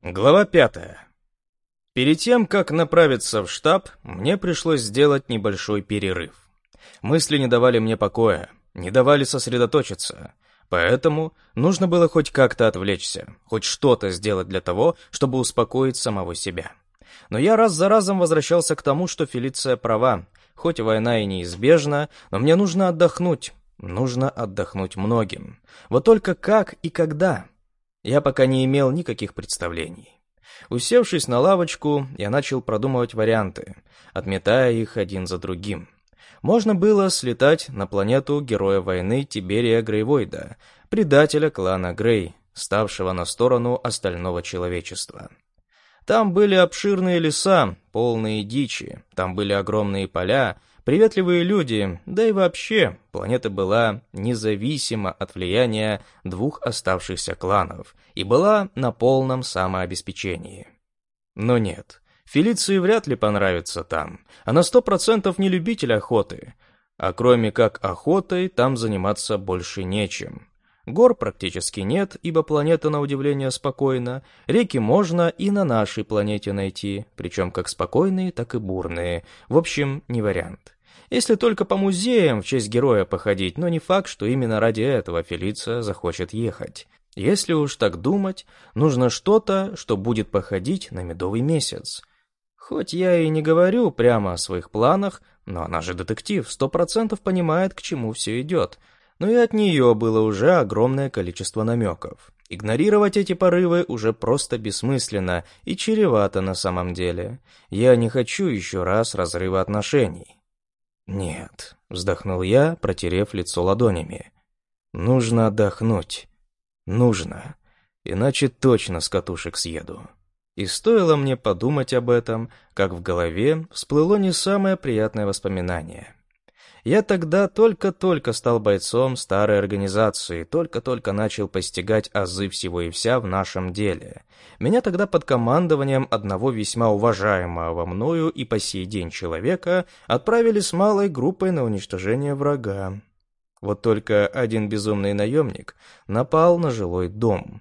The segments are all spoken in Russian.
Глава пятая. Перед тем, как направиться в штаб, мне пришлось сделать небольшой перерыв. Мысли не давали мне покоя, не давали сосредоточиться. Поэтому нужно было хоть как-то отвлечься, хоть что-то сделать для того, чтобы успокоить самого себя. Но я раз за разом возвращался к тому, что Фелиция права. Хоть война и неизбежна, но мне нужно отдохнуть. Нужно отдохнуть многим. Вот только как и когда? Я пока не имел никаких представлений. Усевшись на лавочку, я начал продумывать варианты, отметая их один за другим. Можно было слетать на планету героя войны Тиберия Грейвойда, предателя клана Грей, ставшего на сторону остального человечества. Там были обширные леса, полные дичи, там были огромные поля, приветливые люди, да и вообще планета была независима от влияния двух оставшихся кланов и была на полном самообеспечении. Но нет, Фелиции вряд ли понравится там, она сто процентов не любитель охоты, а кроме как охотой там заниматься больше нечем. Гор практически нет, ибо планета на удивление спокойна. Реки можно и на нашей планете найти, причем как спокойные, так и бурные. В общем, не вариант. Если только по музеям в честь героя походить, но не факт, что именно ради этого Фелиция захочет ехать. Если уж так думать, нужно что-то, что будет походить на медовый месяц. Хоть я и не говорю прямо о своих планах, но она же детектив, сто процентов понимает, к чему все идет. Но и от нее было уже огромное количество намеков. Игнорировать эти порывы уже просто бессмысленно и чревато на самом деле. Я не хочу еще раз разрыва отношений. «Нет», — вздохнул я, протерев лицо ладонями. «Нужно отдохнуть. Нужно. Иначе точно с катушек съеду». И стоило мне подумать об этом, как в голове всплыло не самое приятное воспоминание. Я тогда только-только стал бойцом старой организации, только-только начал постигать азы всего и вся в нашем деле. Меня тогда под командованием одного весьма уважаемого мною и по сей день человека отправили с малой группой на уничтожение врага. Вот только один безумный наемник напал на жилой дом.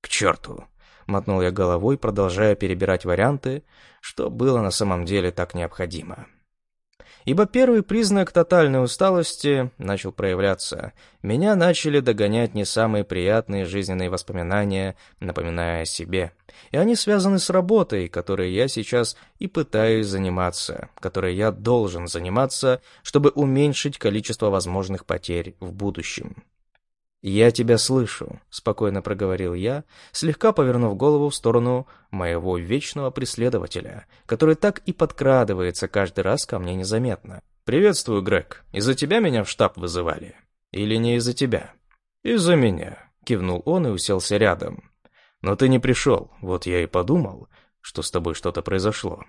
«К черту!» — мотнул я головой, продолжая перебирать варианты, что было на самом деле так необходимо ибо первый признак тотальной усталости начал проявляться. Меня начали догонять не самые приятные жизненные воспоминания, напоминая о себе. И они связаны с работой, которой я сейчас и пытаюсь заниматься, которой я должен заниматься, чтобы уменьшить количество возможных потерь в будущем. «Я тебя слышу», — спокойно проговорил я, слегка повернув голову в сторону моего вечного преследователя, который так и подкрадывается каждый раз ко мне незаметно. «Приветствую, Грег. Из-за тебя меня в штаб вызывали? Или не из-за тебя?» «Из-за меня», — кивнул он и уселся рядом. «Но ты не пришел, вот я и подумал, что с тобой что-то произошло.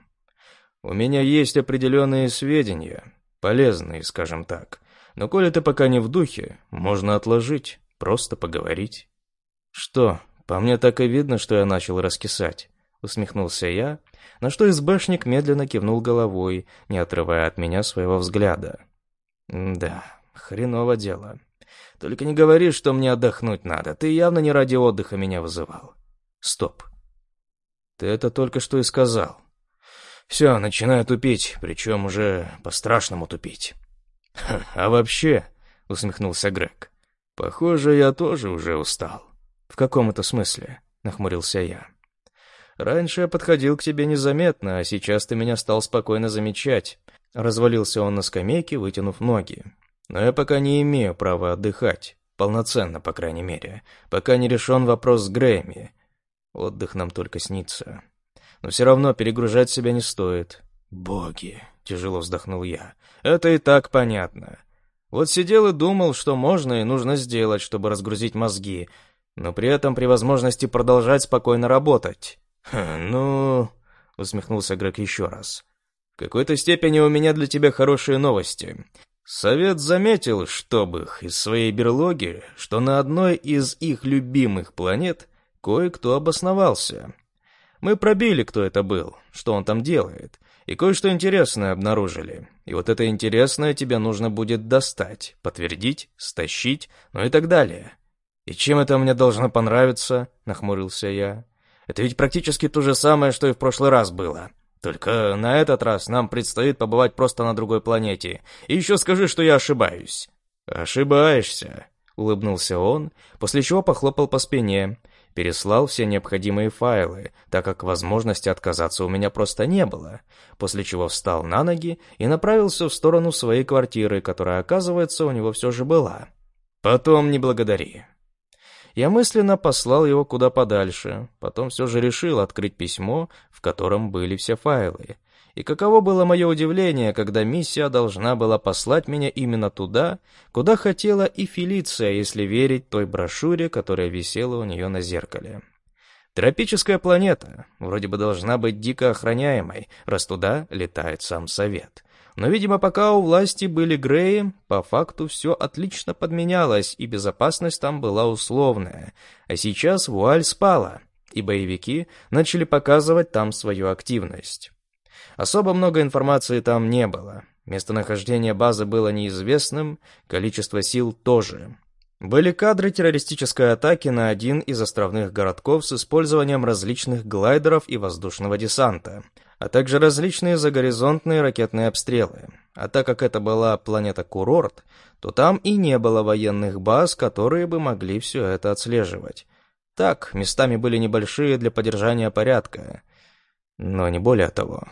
У меня есть определенные сведения, полезные, скажем так, но коли ты пока не в духе, можно отложить». Просто поговорить. Что, по мне так и видно, что я начал раскисать. Усмехнулся я, на что СБшник медленно кивнул головой, не отрывая от меня своего взгляда. Да, хреново дело. Только не говори, что мне отдохнуть надо. Ты явно не ради отдыха меня вызывал. Стоп. Ты это только что и сказал. Все, начинаю тупить, причем уже по-страшному тупить. «А вообще», — усмехнулся Грег, «Похоже, я тоже уже устал». «В каком это смысле?» — нахмурился я. «Раньше я подходил к тебе незаметно, а сейчас ты меня стал спокойно замечать». Развалился он на скамейке, вытянув ноги. «Но я пока не имею права отдыхать. Полноценно, по крайней мере. Пока не решен вопрос с Грэмми. Отдых нам только снится. Но все равно перегружать себя не стоит». «Боги!» — тяжело вздохнул я. «Это и так понятно. Вот сидел и думал, что можно и нужно сделать, чтобы разгрузить мозги, но при этом при возможности продолжать спокойно работать. «Ну...» — усмехнулся Грег еще раз. «В какой-то степени у меня для тебя хорошие новости. Совет заметил, чтобы их из своей берлоги, что на одной из их любимых планет кое-кто обосновался. Мы пробили, кто это был, что он там делает, и кое-что интересное обнаружили. И вот это интересное тебе нужно будет достать, подтвердить, стащить, ну и так далее. И чем это мне должно понравиться? Нахмурился я. Это ведь практически то же самое, что и в прошлый раз было. Только на этот раз нам предстоит побывать просто на другой планете. И еще скажи, что я ошибаюсь». «Ошибаешься», — улыбнулся он, после чего похлопал по спине, переслал все необходимые файлы, так как возможности отказаться у меня просто не было, после чего встал на ноги и направился в сторону своей квартиры, которая, оказывается, у него все же была. «Потом не благодари. Я мысленно послал его куда подальше, потом все же решил открыть письмо, в котором были все файлы. И каково было мое удивление, когда миссия должна была послать меня именно туда, куда хотела и Фелиция, если верить той брошюре, которая висела у нее на зеркале. Тропическая планета, вроде бы должна быть дико охраняемой, раз туда летает сам Совет. Но, видимо, пока у власти были Греи, по факту все отлично подменялось, и безопасность там была условная. А сейчас вуаль спала, и боевики начали показывать там свою активность. Особо много информации там не было. Местонахождение базы было неизвестным, количество сил тоже. Были кадры террористической атаки на один из островных городков с использованием различных глайдеров и воздушного десанта – а также различные загоризонтные ракетные обстрелы. А так как это была планета-курорт, то там и не было военных баз, которые бы могли все это отслеживать. Так, местами были небольшие для поддержания порядка, но не более того.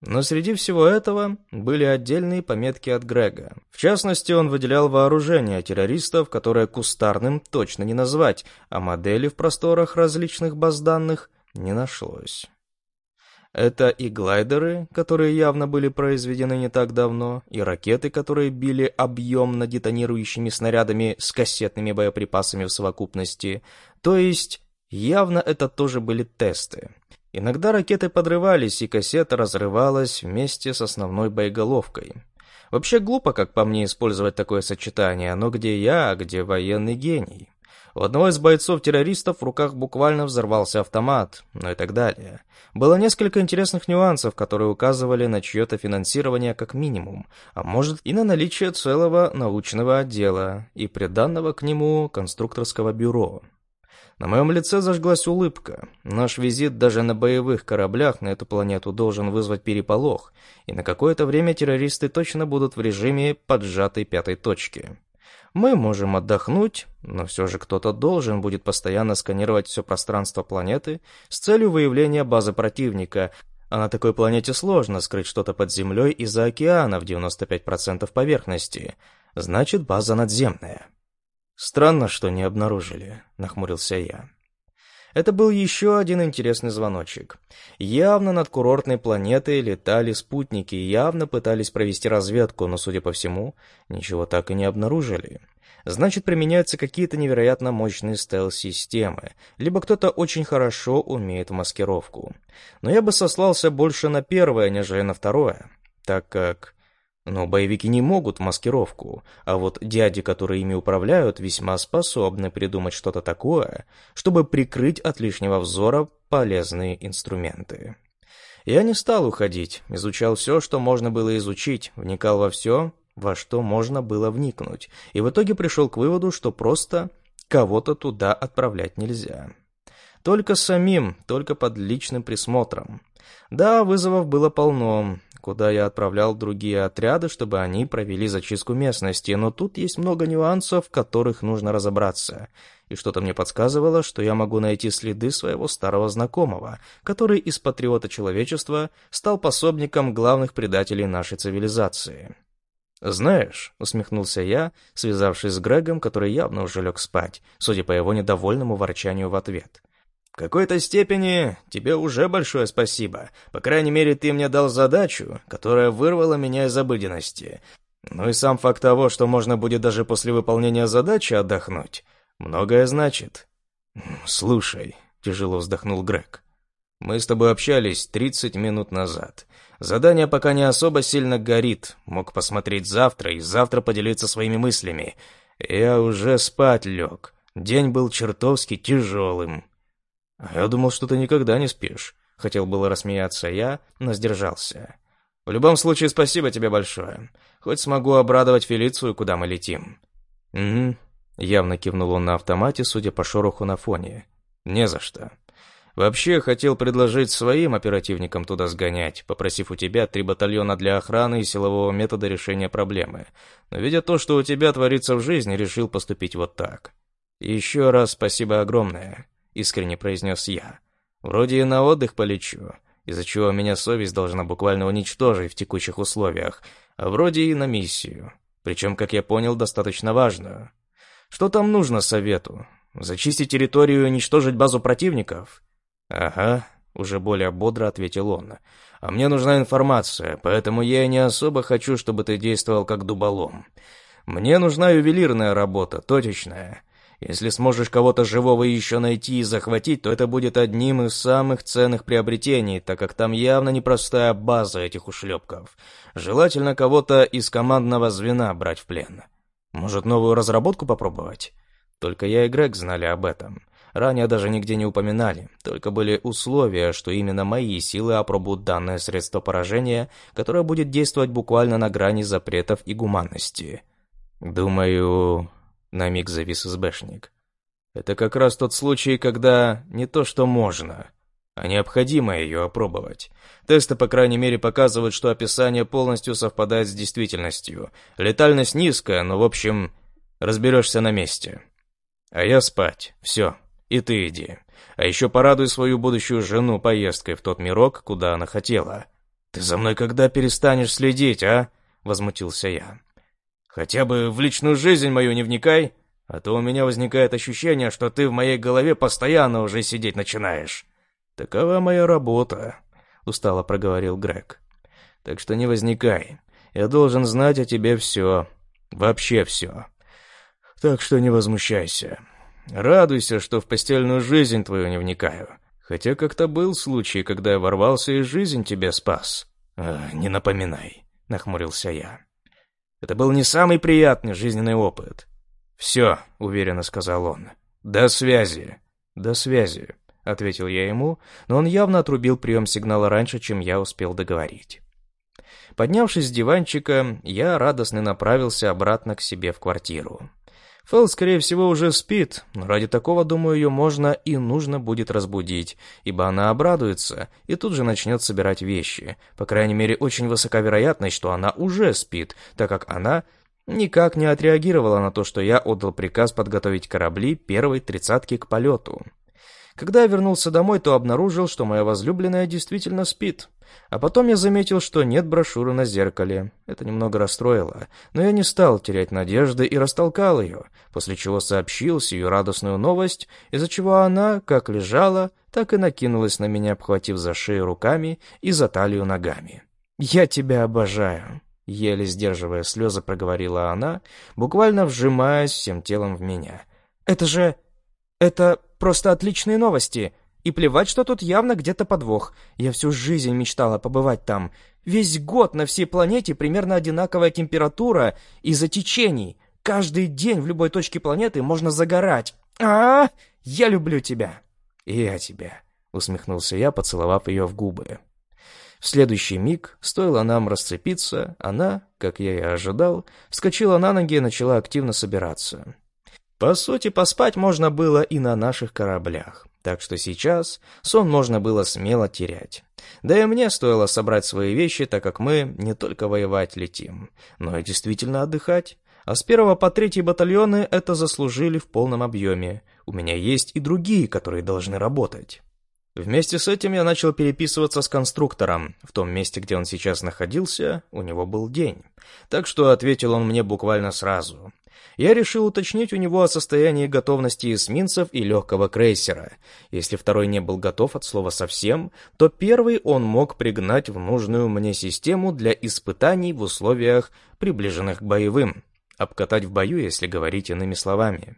Но среди всего этого были отдельные пометки от Грега. В частности, он выделял вооружение террористов, которое кустарным точно не назвать, а модели в просторах различных баз данных не нашлось. Это и глайдеры, которые явно были произведены не так давно, и ракеты, которые били объемно детонирующими снарядами с кассетными боеприпасами в совокупности. То есть, явно это тоже были тесты. Иногда ракеты подрывались, и кассета разрывалась вместе с основной боеголовкой. Вообще глупо, как по мне, использовать такое сочетание, но где я, а где военный гений? У одного из бойцов-террористов в руках буквально взорвался автомат, ну и так далее. Было несколько интересных нюансов, которые указывали на чье-то финансирование как минимум, а может и на наличие целого научного отдела и приданного к нему конструкторского бюро. На моем лице зажглась улыбка. Наш визит даже на боевых кораблях на эту планету должен вызвать переполох, и на какое-то время террористы точно будут в режиме поджатой пятой точки. Мы можем отдохнуть, но все же кто-то должен будет постоянно сканировать все пространство планеты с целью выявления базы противника, а на такой планете сложно скрыть что-то под землей из-за океана в 95% поверхности. Значит, база надземная. Странно, что не обнаружили, нахмурился я. Это был еще один интересный звоночек. Явно над курортной планетой летали спутники, явно пытались провести разведку, но, судя по всему, ничего так и не обнаружили. Значит, применяются какие-то невероятно мощные стелс-системы, либо кто-то очень хорошо умеет маскировку. Но я бы сослался больше на первое, нежели на второе, так как но боевики не могут маскировку, а вот дяди, которые ими управляют, весьма способны придумать что-то такое, чтобы прикрыть от лишнего взора полезные инструменты. Я не стал уходить, изучал все, что можно было изучить, вникал во все, во что можно было вникнуть, и в итоге пришел к выводу, что просто кого-то туда отправлять нельзя. Только самим, только под личным присмотром. Да, вызовов было полно, куда я отправлял другие отряды, чтобы они провели зачистку местности, но тут есть много нюансов, в которых нужно разобраться. И что-то мне подсказывало, что я могу найти следы своего старого знакомого, который из патриота человечества стал пособником главных предателей нашей цивилизации. «Знаешь», — усмехнулся я, связавшись с Грегом, который явно уже лег спать, судя по его недовольному ворчанию в ответ. В какой-то степени тебе уже большое спасибо. По крайней мере, ты мне дал задачу, которая вырвала меня из обыденности. Ну и сам факт того, что можно будет даже после выполнения задачи отдохнуть, многое значит. Слушай, тяжело вздохнул Грег. Мы с тобой общались 30 минут назад. Задание пока не особо сильно горит. Мог посмотреть завтра и завтра поделиться своими мыслями. Я уже спать лег. День был чертовски тяжелым. «Я думал, что ты никогда не спишь». Хотел было рассмеяться я, но сдержался. «В любом случае, спасибо тебе большое. Хоть смогу обрадовать Фелицию, куда мы летим». «Угу», — явно кивнул он на автомате, судя по шороху на фоне. Не за что. Вообще, хотел предложить своим оперативникам туда сгонять, попросив у тебя три батальона для охраны и силового метода решения проблемы. Но видя то, что у тебя творится в жизни, решил поступить вот так. «Еще раз спасибо огромное», — искренне произнес я. «Вроде и на отдых полечу, из-за чего меня совесть должна буквально уничтожить в текущих условиях, а вроде и на миссию, причем, как я понял, достаточно важную. Что там нужно совету? Зачистить территорию и уничтожить базу противников?» «Ага», — уже более бодро ответил он. «А мне нужна информация, поэтому я не особо хочу, чтобы ты действовал как дуболом. Мне нужна ювелирная работа, точечная. Если сможешь кого-то живого еще найти и захватить, то это будет одним из самых ценных приобретений, так как там явно непростая база этих ушлепков. Желательно кого-то из командного звена брать в плен. Может, новую разработку попробовать?» Только я и Грег знали об этом. Ранее даже нигде не упоминали, только были условия, что именно мои силы опробуют данное средство поражения, которое будет действовать буквально на грани запретов и гуманности. Думаю, на миг завис СБшник. Это как раз тот случай, когда не то что можно, а необходимо ее опробовать. Тесты, по крайней мере, показывают, что описание полностью совпадает с действительностью. Летальность низкая, но, в общем, разберешься на месте. А я спать. Все. И ты иди. А еще порадуй свою будущую жену поездкой в тот мирок, куда она хотела. Ты за мной когда перестанешь следить, а? Возмутился я. Хотя бы в личную жизнь мою не вникай, а то у меня возникает ощущение, что ты в моей голове постоянно уже сидеть начинаешь. Такова моя работа, устало проговорил Грег. Так что не возникай. Я должен знать о тебе все. Вообще все. Так что не возмущайся. Радуйся, что в постельную жизнь твою не вникаю. Хотя как-то был случай, когда я ворвался и жизнь тебе спас. А, не напоминай, нахмурился я. Это был не самый приятный жизненный опыт. Все, уверенно сказал он. До связи. До связи, ответил я ему, но он явно отрубил прием сигнала раньше, чем я успел договорить. Поднявшись с диванчика, я радостно направился обратно к себе в квартиру. Фэл, скорее всего, уже спит, но ради такого, думаю, ее можно и нужно будет разбудить, ибо она обрадуется и тут же начнет собирать вещи. По крайней мере, очень высока вероятность, что она уже спит, так как она никак не отреагировала на то, что я отдал приказ подготовить корабли первой тридцатки к полету. Когда я вернулся домой, то обнаружил, что моя возлюбленная действительно спит. А потом я заметил, что нет брошюры на зеркале. Это немного расстроило, но я не стал терять надежды и растолкал ее, после чего сообщил сию радостную новость, из-за чего она, как лежала, так и накинулась на меня, обхватив за шею руками и за талию ногами. «Я тебя обожаю», — еле сдерживая слезы, проговорила она, буквально вжимаясь всем телом в меня. «Это же... это просто отличные новости!» И плевать, что тут явно где-то подвох. Я всю жизнь мечтала побывать там. Весь год на всей планете примерно одинаковая температура из-за течений. Каждый день в любой точке планеты можно загорать. А, -а, -а я люблю тебя. И я тебя, усмехнулся я, поцеловав ее в губы. В следующий миг, стоило нам расцепиться, она, как я и ожидал, вскочила на ноги и начала активно собираться. По сути, поспать можно было и на наших кораблях. Так что сейчас сон можно было смело терять. Да и мне стоило собрать свои вещи, так как мы не только воевать летим, но и действительно отдыхать. А с первого по третий батальоны это заслужили в полном объеме. У меня есть и другие, которые должны работать. Вместе с этим я начал переписываться с конструктором. В том месте, где он сейчас находился, у него был день. Так что ответил он мне буквально сразу я решил уточнить у него о состоянии готовности эсминцев и легкого крейсера. Если второй не был готов от слова совсем, то первый он мог пригнать в нужную мне систему для испытаний в условиях, приближенных к боевым. Обкатать в бою, если говорить иными словами.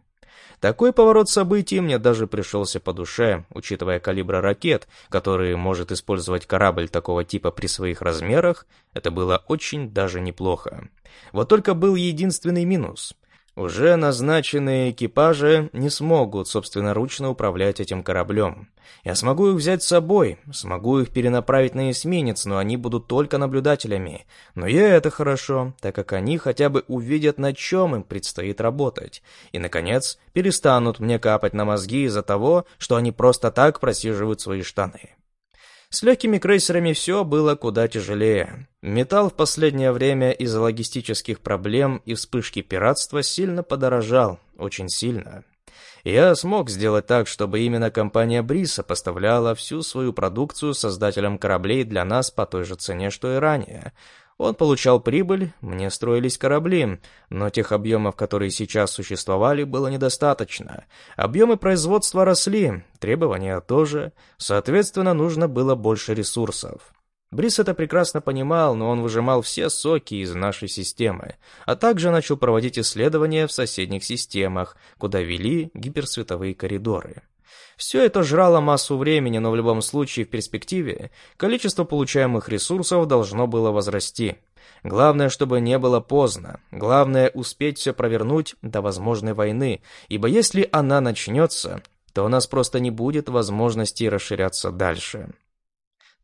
Такой поворот событий мне даже пришелся по душе, учитывая калибра ракет, которые может использовать корабль такого типа при своих размерах, это было очень даже неплохо. Вот только был единственный минус. Уже назначенные экипажи не смогут собственноручно управлять этим кораблем. Я смогу их взять с собой, смогу их перенаправить на эсминец, но они будут только наблюдателями. Но и это хорошо, так как они хотя бы увидят, на чем им предстоит работать. И, наконец, перестанут мне капать на мозги из-за того, что они просто так просиживают свои штаны. С легкими крейсерами все было куда тяжелее. Металл в последнее время из-за логистических проблем и вспышки пиратства сильно подорожал, очень сильно. Я смог сделать так, чтобы именно компания Бриса поставляла всю свою продукцию создателям кораблей для нас по той же цене, что и ранее. Он получал прибыль, мне строились корабли, но тех объемов, которые сейчас существовали, было недостаточно. Объемы производства росли, требования тоже, соответственно, нужно было больше ресурсов. Брис это прекрасно понимал, но он выжимал все соки из нашей системы, а также начал проводить исследования в соседних системах, куда вели гиперсветовые коридоры. Все это жрало массу времени, но в любом случае в перспективе количество получаемых ресурсов должно было возрасти. Главное, чтобы не было поздно. Главное, успеть все провернуть до возможной войны, ибо если она начнется, то у нас просто не будет возможности расширяться дальше,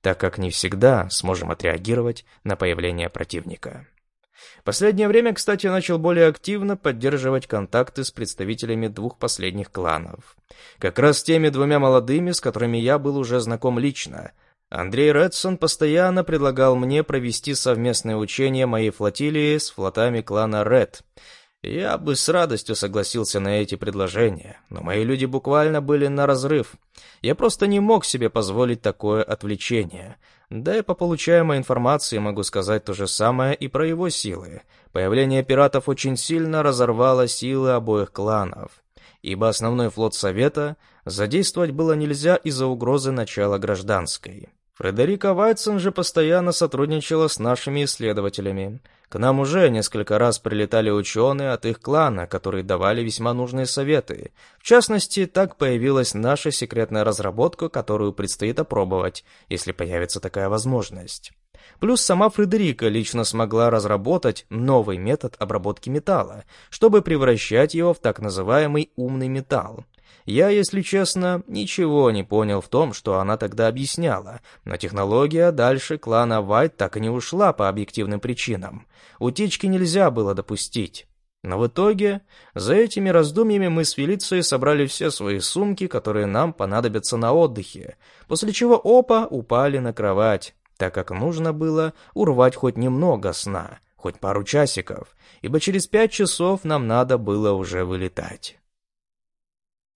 так как не всегда сможем отреагировать на появление противника. Последнее время, кстати, начал более активно поддерживать контакты с представителями двух последних кланов. Как раз с теми двумя молодыми, с которыми я был уже знаком лично. Андрей Редсон постоянно предлагал мне провести совместное учение моей флотилии с флотами клана Ред. Я бы с радостью согласился на эти предложения, но мои люди буквально были на разрыв. Я просто не мог себе позволить такое отвлечение. Да и по получаемой информации могу сказать то же самое и про его силы. Появление пиратов очень сильно разорвало силы обоих кланов, ибо основной флот Совета задействовать было нельзя из-за угрозы начала гражданской. Фредерика Вайтсон же постоянно сотрудничала с нашими исследователями. К нам уже несколько раз прилетали ученые от их клана, которые давали весьма нужные советы. В частности, так появилась наша секретная разработка, которую предстоит опробовать, если появится такая возможность. Плюс сама Фредерика лично смогла разработать новый метод обработки металла, чтобы превращать его в так называемый умный металл. Я, если честно, ничего не понял в том, что она тогда объясняла, но технология дальше клана Вайт так и не ушла по объективным причинам. Утечки нельзя было допустить. Но в итоге, за этими раздумьями мы с Фелицией собрали все свои сумки, которые нам понадобятся на отдыхе, после чего опа упали на кровать, так как нужно было урвать хоть немного сна, хоть пару часиков, ибо через пять часов нам надо было уже вылетать.